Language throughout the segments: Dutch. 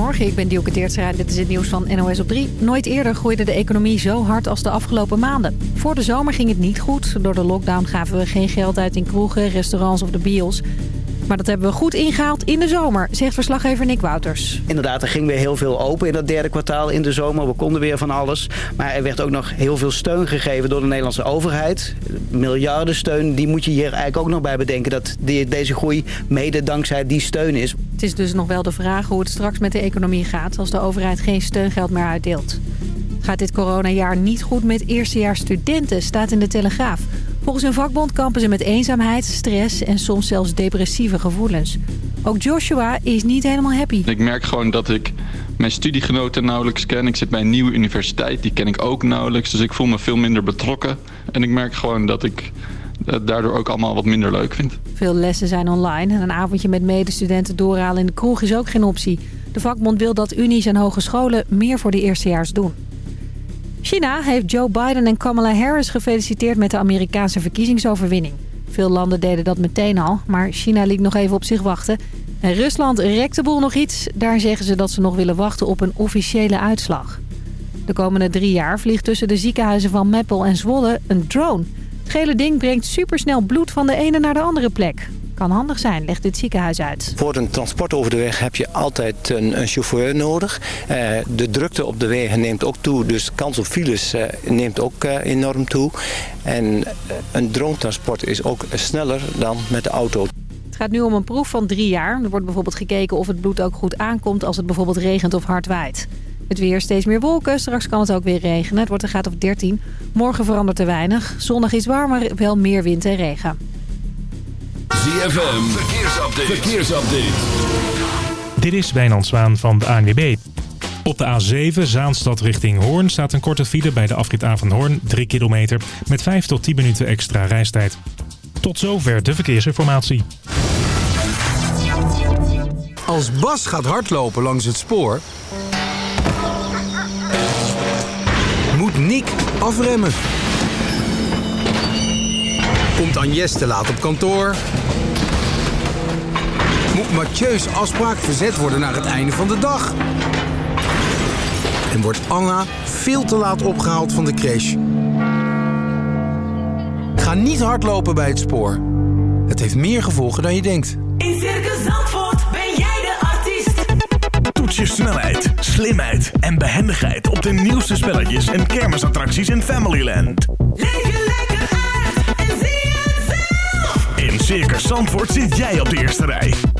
Goedemorgen, ik ben Dielke Teertstra. Dit is het nieuws van NOS op 3. Nooit eerder groeide de economie zo hard als de afgelopen maanden. Voor de zomer ging het niet goed. Door de lockdown gaven we geen geld uit in kroegen, restaurants of de bios. Maar dat hebben we goed ingehaald in de zomer, zegt verslaggever Nick Wouters. Inderdaad, er ging weer heel veel open in dat derde kwartaal in de zomer. We konden weer van alles. Maar er werd ook nog heel veel steun gegeven door de Nederlandse overheid. Miljardensteun, die moet je hier eigenlijk ook nog bij bedenken. Dat deze groei mede dankzij die steun is. Het is dus nog wel de vraag hoe het straks met de economie gaat... als de overheid geen steungeld meer uitdeelt. Gaat dit coronajaar niet goed met eerstejaars studenten, staat in de Telegraaf. Volgens hun vakbond kampen ze met eenzaamheid, stress en soms zelfs depressieve gevoelens. Ook Joshua is niet helemaal happy. Ik merk gewoon dat ik mijn studiegenoten nauwelijks ken. Ik zit bij een nieuwe universiteit, die ken ik ook nauwelijks. Dus ik voel me veel minder betrokken. En ik merk gewoon dat ik het daardoor ook allemaal wat minder leuk vind. Veel lessen zijn online en een avondje met medestudenten doorhalen in de kroeg is ook geen optie. De vakbond wil dat unies en hogescholen meer voor de eerstejaars doen. China heeft Joe Biden en Kamala Harris gefeliciteerd met de Amerikaanse verkiezingsoverwinning. Veel landen deden dat meteen al, maar China liet nog even op zich wachten. En Rusland rekt de boel nog iets. Daar zeggen ze dat ze nog willen wachten op een officiële uitslag. De komende drie jaar vliegt tussen de ziekenhuizen van Meppel en Zwolle een drone. Het gele ding brengt supersnel bloed van de ene naar de andere plek kan handig zijn, legt dit ziekenhuis uit. Voor een transport over de weg heb je altijd een, een chauffeur nodig. Uh, de drukte op de wegen neemt ook toe, dus de kans op files uh, neemt ook uh, enorm toe. En een dronetransport is ook sneller dan met de auto. Het gaat nu om een proef van drie jaar. Er wordt bijvoorbeeld gekeken of het bloed ook goed aankomt als het bijvoorbeeld regent of hard waait. Het weer steeds meer wolken. Straks kan het ook weer regenen. Het wordt een graad of 13. Morgen verandert er weinig. Zondag is warmer, wel meer wind en regen. ZFM, verkeersupdate. verkeersupdate. Dit is Wijnand Zwaan van de ANWB. Op de A7 Zaanstad richting Hoorn staat een korte file bij de afrit A van Hoorn, 3 kilometer, met 5 tot 10 minuten extra reistijd. Tot zover de verkeersinformatie. Als Bas gaat hardlopen langs het spoor, moet Nick afremmen. Komt Agnes te laat op kantoor? Moet Mathieu's afspraak verzet worden naar het einde van de dag? En wordt Anna veel te laat opgehaald van de crash? Ga niet hardlopen bij het spoor. Het heeft meer gevolgen dan je denkt. In Circus Zandvoort ben jij de artiest. Toets je snelheid, slimheid en behendigheid op de nieuwste spelletjes en kermisattracties in Familyland. Leef je lekker uit en zie het zelf. In Circus Zandvoort zit jij op de eerste rij.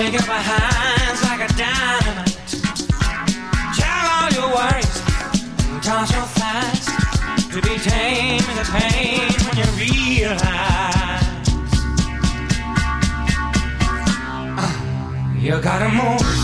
Shake up my hands like a dynamite. Tell all your worries, toss your. To be tame pain when you realize. Uh, you gotta move.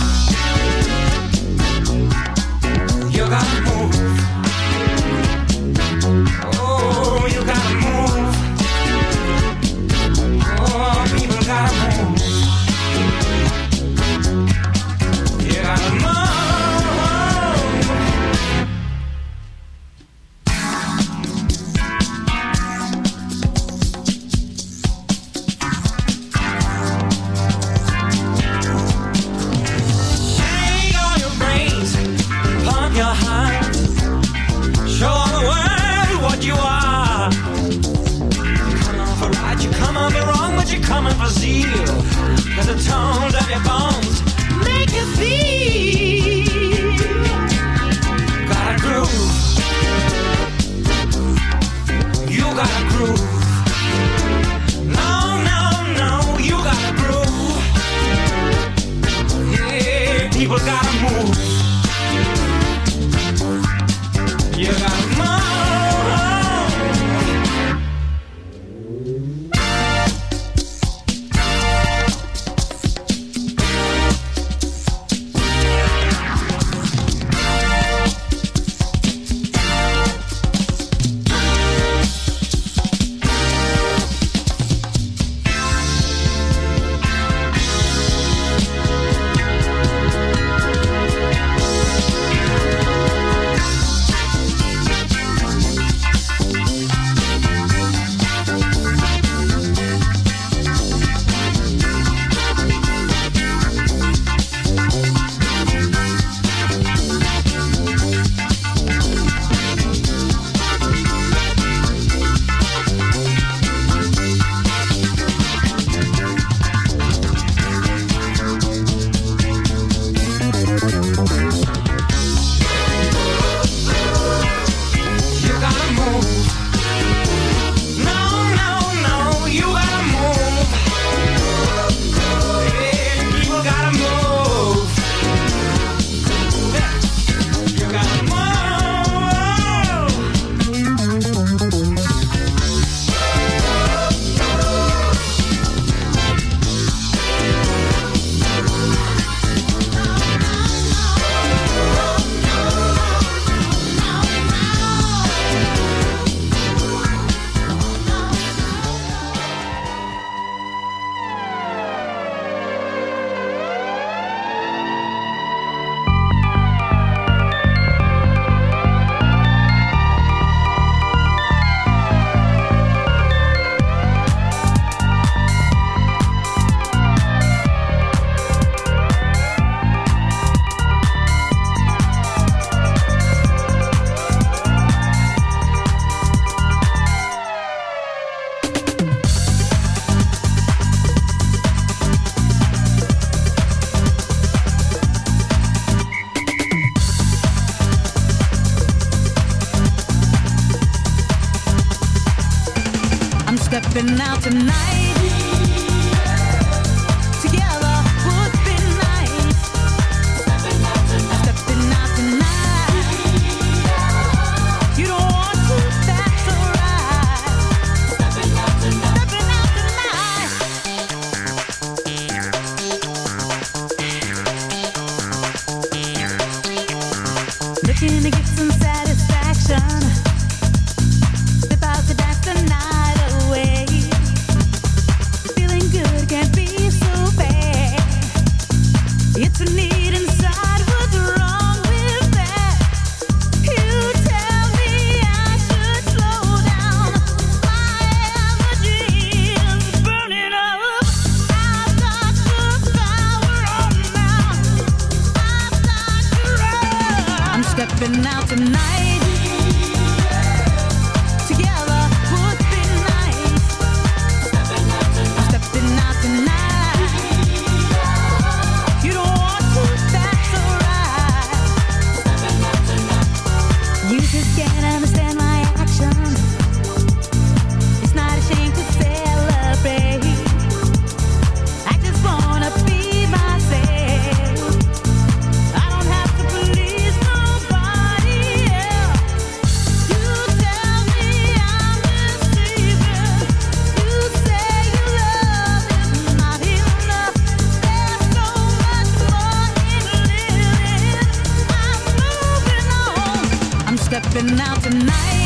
And out tonight.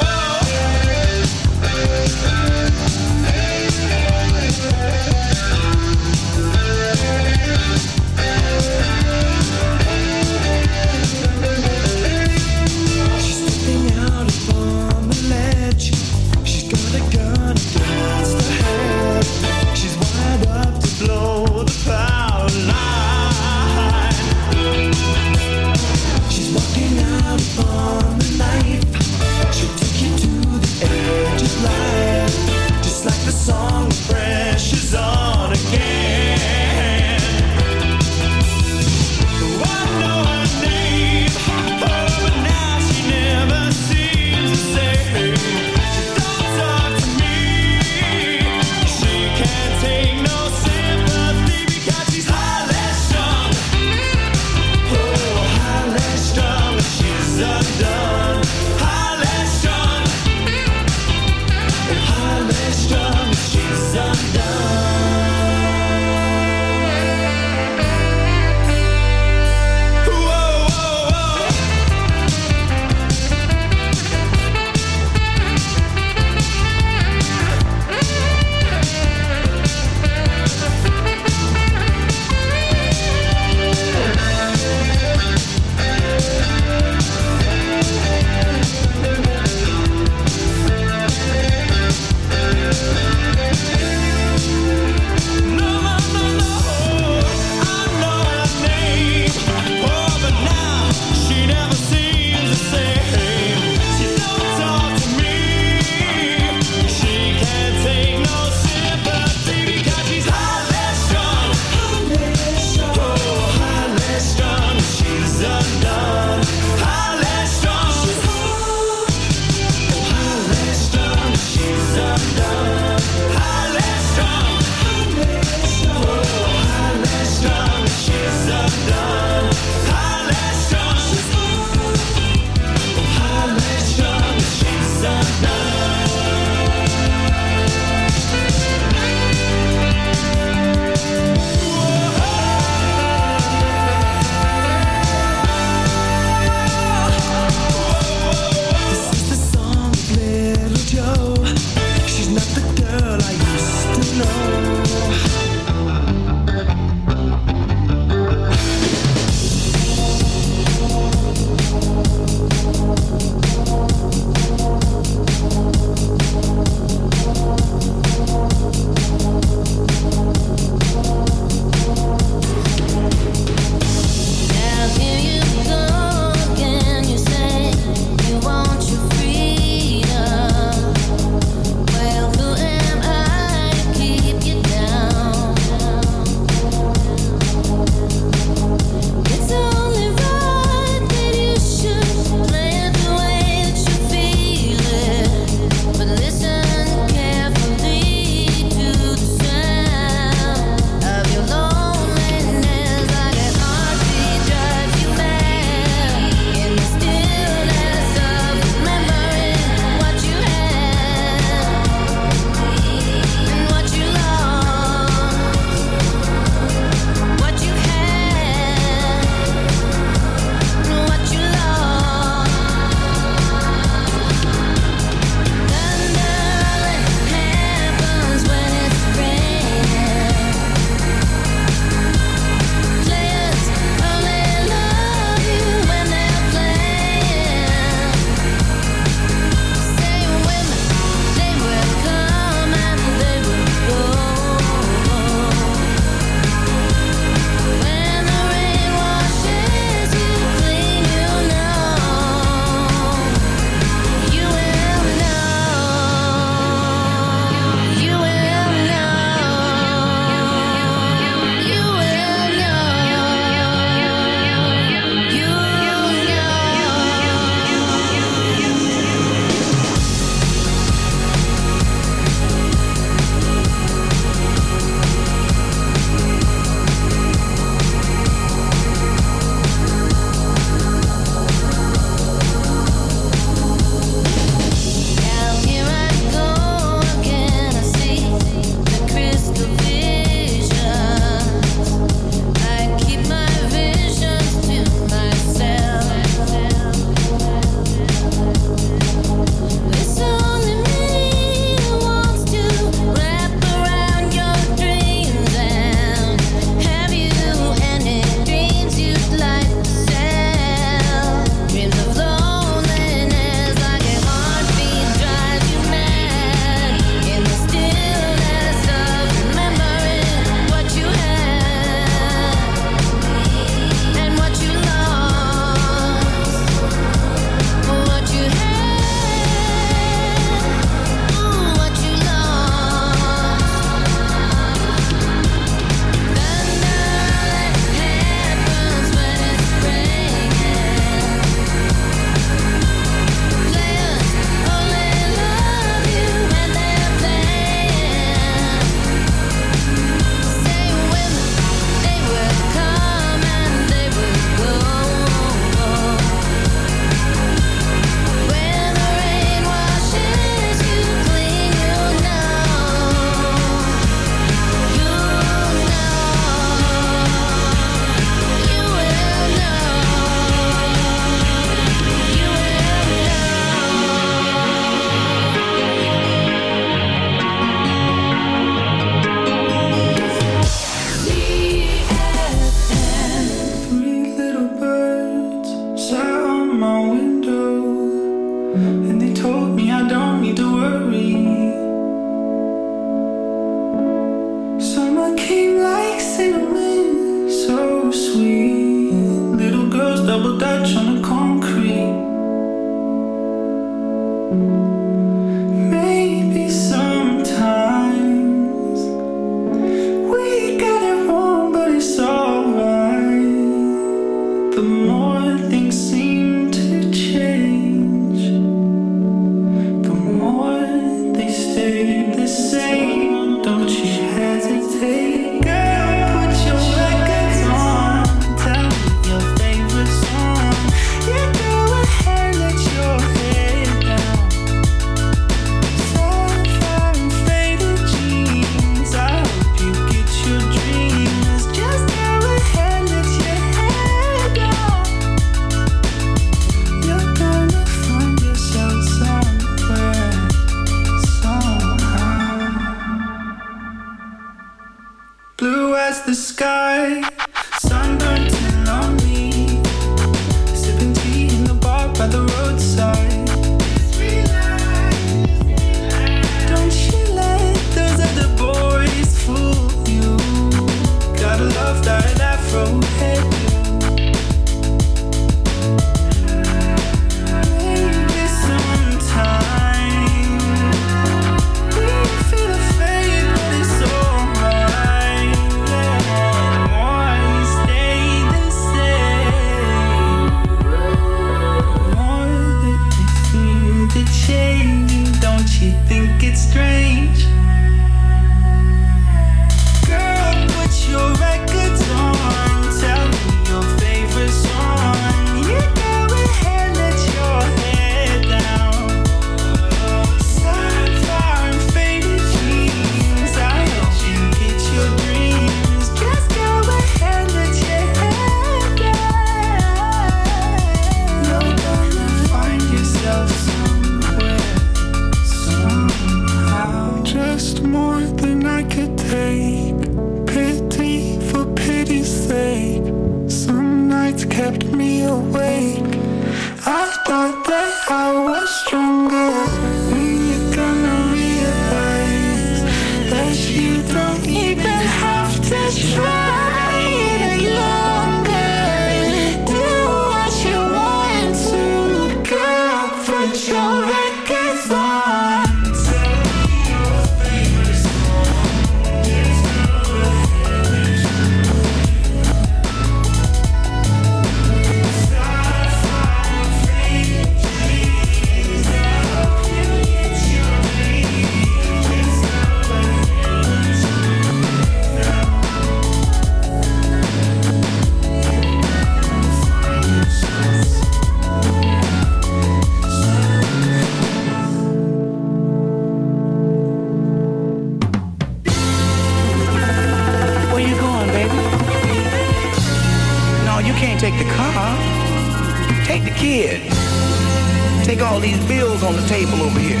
bills on the table over here.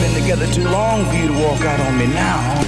Been together too long for you to walk out on me now.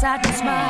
satisfied.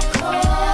so cold.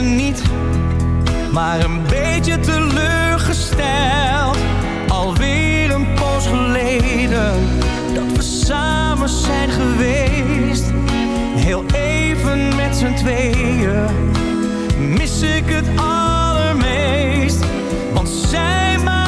Niet, maar een beetje teleurgesteld. Alweer een poos geleden dat we samen zijn geweest. Heel even met z'n tweeën mis ik het allermeest. Want zij maakt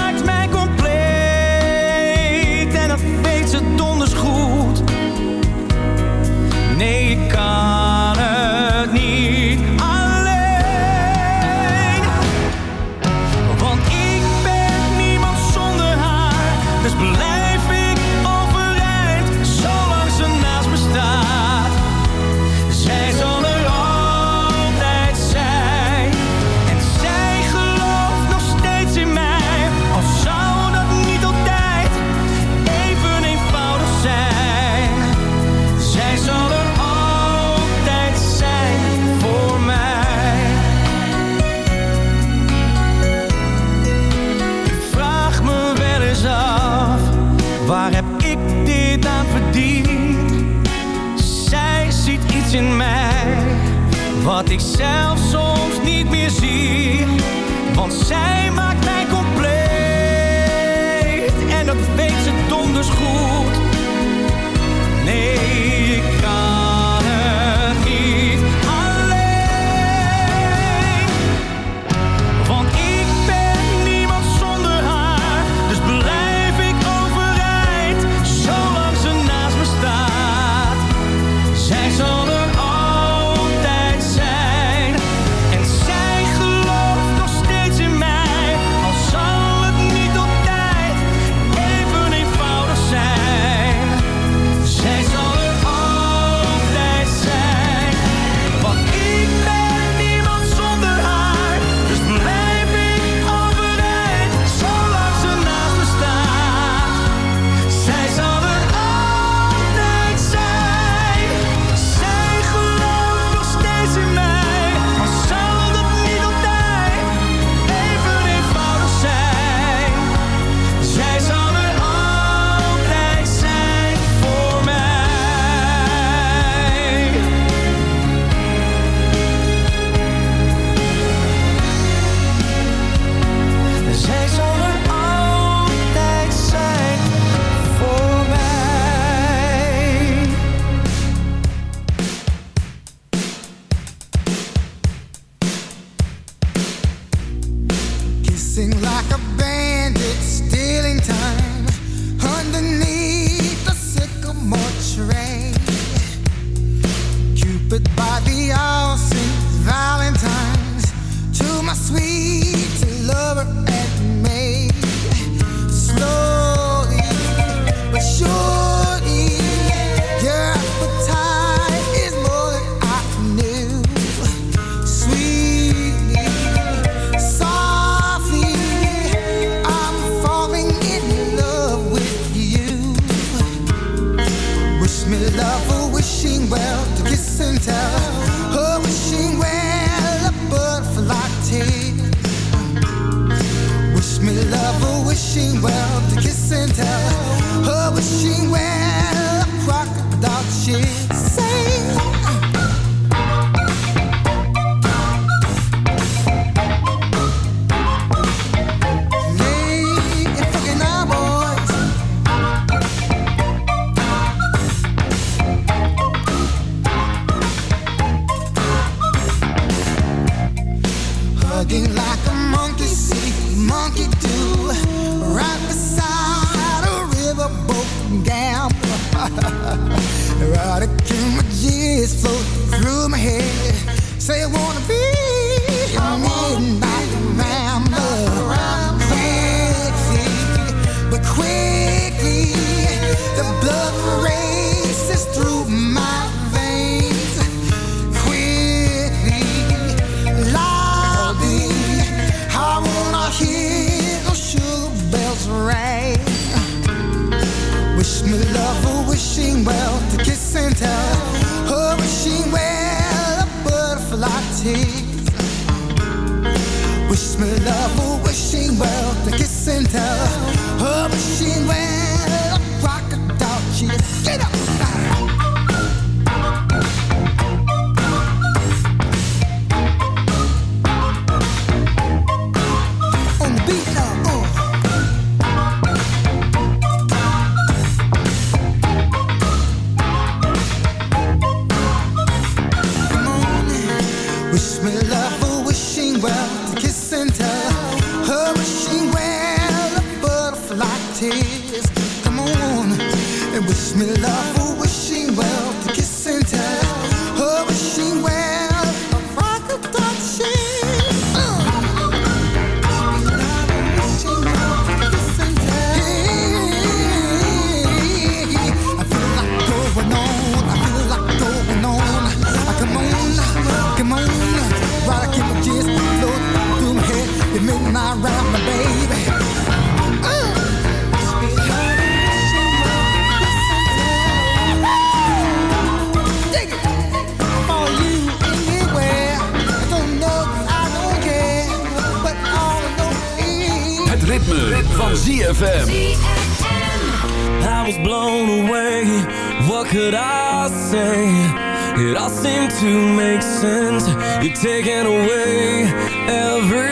to make sense. You're taking away everything,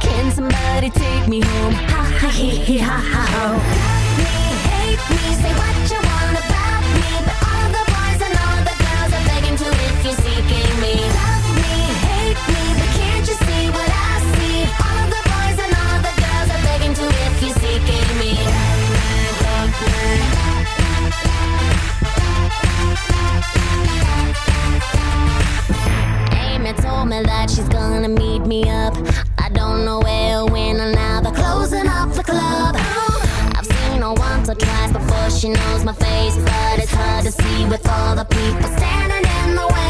Can somebody take me home? Ha ha hee hee ha ha ho. me up. I don't know where, when, and now. They're closing off the club. I've seen her once or twice before she knows my face, but it's hard to see with all the people standing in the way.